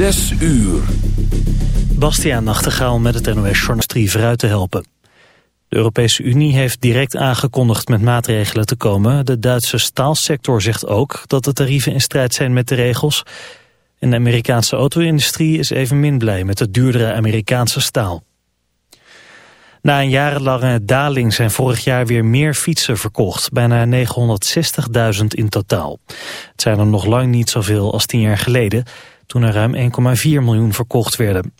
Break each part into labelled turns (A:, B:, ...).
A: Zes uur.
B: Bastiaan Nachtegaal met het NOS Journalistrie vooruit te helpen. De Europese Unie heeft direct aangekondigd met maatregelen te komen. De Duitse staalsector zegt ook dat de tarieven in strijd zijn met de regels. En de Amerikaanse auto-industrie is evenmin blij met de duurdere Amerikaanse staal. Na een jarenlange daling zijn vorig jaar weer meer fietsen verkocht. Bijna 960.000 in totaal. Het zijn er nog lang niet zoveel als tien jaar geleden... toen er ruim 1,4 miljoen verkocht werden.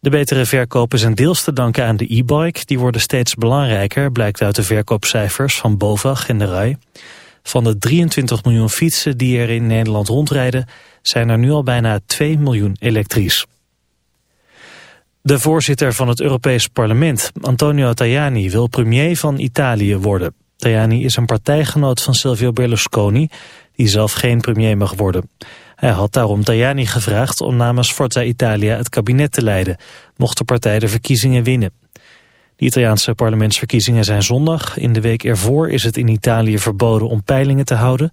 B: De betere verkopen zijn deels te danken aan de e-bike. Die worden steeds belangrijker, blijkt uit de verkoopcijfers van BOVAG en de RAI. Van de 23 miljoen fietsen die er in Nederland rondrijden... zijn er nu al bijna 2 miljoen elektrisch. De voorzitter van het Europees Parlement, Antonio Tajani, wil premier van Italië worden. Tajani is een partijgenoot van Silvio Berlusconi, die zelf geen premier mag worden. Hij had daarom Tajani gevraagd om namens Forza Italia het kabinet te leiden, mocht de partij de verkiezingen winnen. De Italiaanse parlementsverkiezingen zijn zondag. In de week ervoor is het in Italië verboden om peilingen te houden.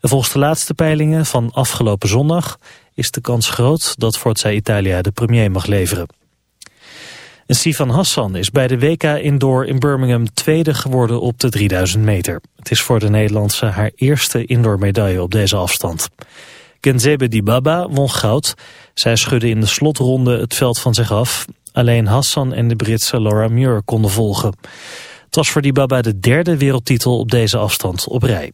B: Volgens de laatste peilingen van afgelopen zondag is de kans groot dat Forza Italia de premier mag leveren. En Sifan Hassan is bij de WK Indoor in Birmingham tweede geworden op de 3000 meter. Het is voor de Nederlandse haar eerste indoor medaille op deze afstand. Kenzebe Dibaba won goud. Zij schudde in de slotronde het veld van zich af. Alleen Hassan en de Britse Laura Muir konden volgen. Het was voor Dibaba de derde wereldtitel op deze afstand op rij.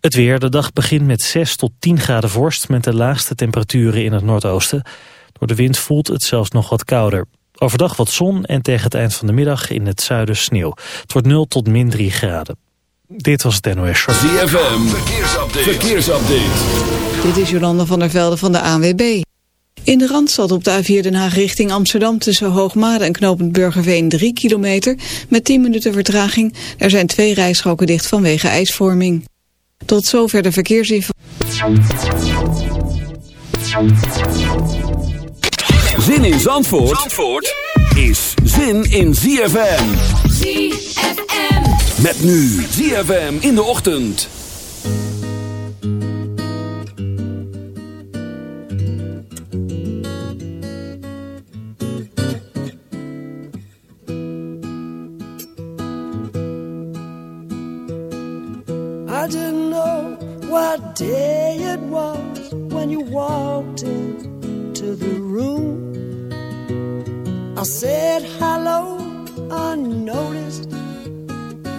B: Het weer, de dag begint met 6 tot 10 graden vorst... met de laagste temperaturen in het noordoosten. Door de wind voelt het zelfs nog wat kouder. Overdag wat zon en tegen het eind van de middag in het zuiden sneeuw. Het wordt 0 tot min 3 graden. Dit was het NOS Show.
A: ZFM, verkeersupdate. verkeersupdate.
C: Dit is Jolanda van der Velde van de ANWB. In de Randstad op de A4 Den Haag richting Amsterdam tussen Hoogmade en Knopend Burgerveen 3 kilometer met 10 minuten vertraging. Er zijn twee rijstroken dicht vanwege ijsvorming. Tot zover de verkeersinformatie.
A: Zin in Zandvoort, Zandvoort is zin in ZFM.
D: ZFM.
A: Met nu ZFM in de ochtend.
E: I didn't know what day it was when you walked into the room. I said hello unnoticed.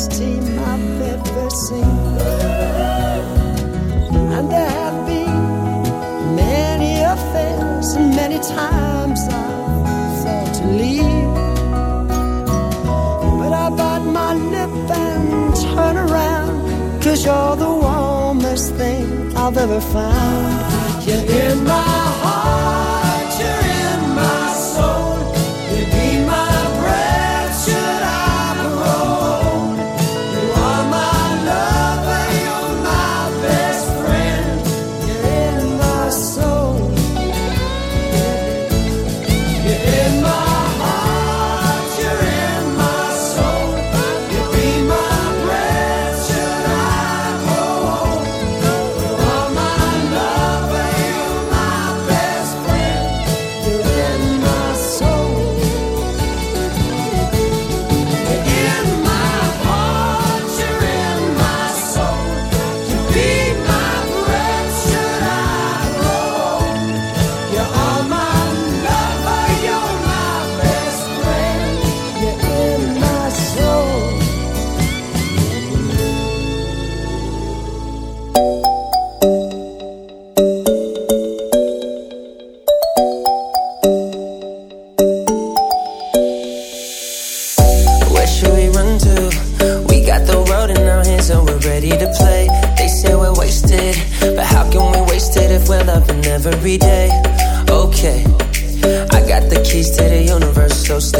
E: best team I've ever seen. And there have been many affairs, and many times I've thought to leave. But I bite my lip and turn around, cause you're the warmest thing I've ever found. You're in my
F: so stay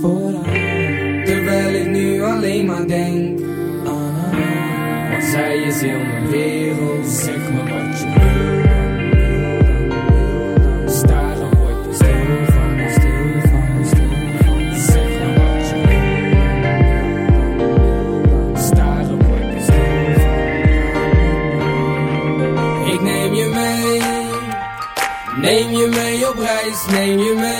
G: Terwijl ik nu alleen maar denk: Wat zij je in de wereld. Zeg maar wat je wilde. Sta dan, je stil. Sta dan, word je stil. Zeg maar wat je wilde. Sta dan, je stil. Ik neem je mee. Neem je mee op reis. Neem je mee.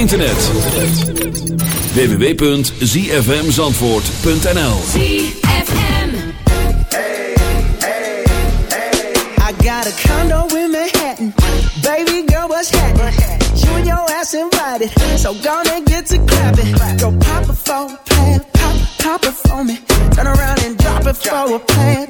A: internet. www.zfmzandvoort.nl
D: ZFM.
H: I got a condo in Manhattan. Baby girl, what's happening? You and your ass invited. So gonna get to clapping. Go pop it for a plan. Pop, pop it for me. Turn around and drop it for a plan.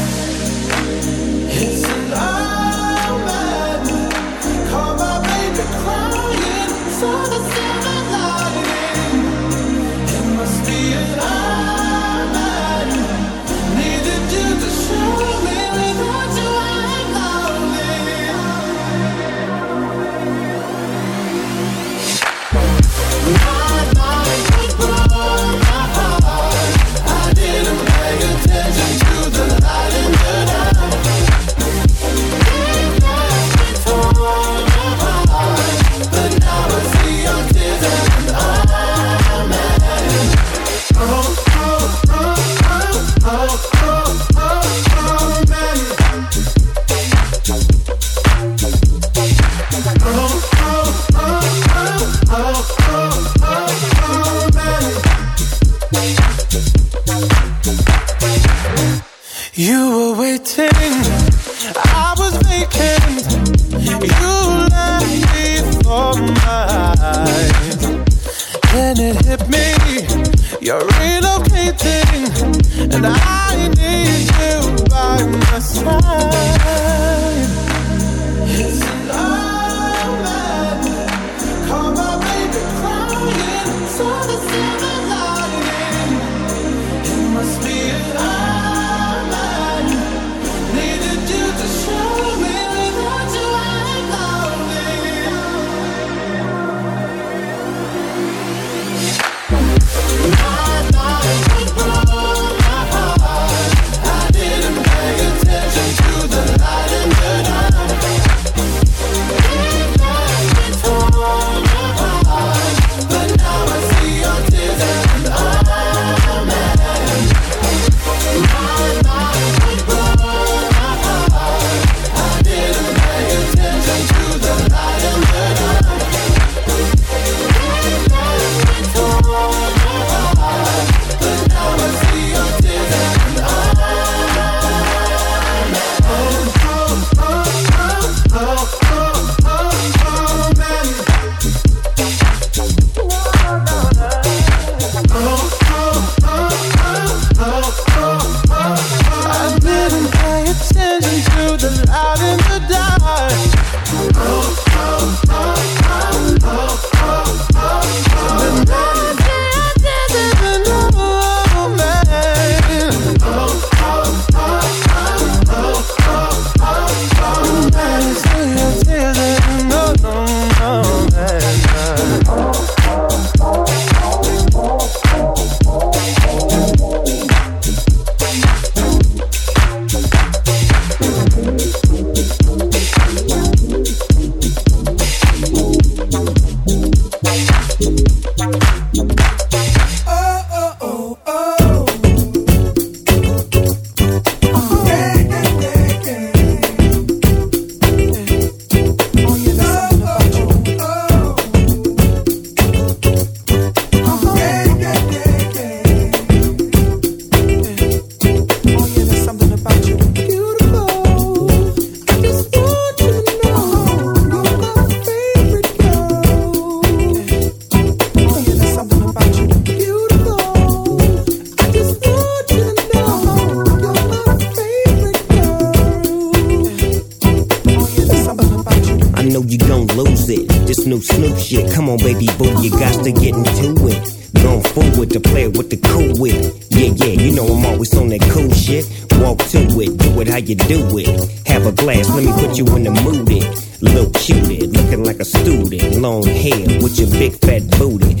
I: Yeah, yeah, you know I'm always on that cool shit. Walk to it, do it how you do it. Have a glass, let me put you in the mood. It. Little cutie, looking like a student. Long hair with your big fat booty.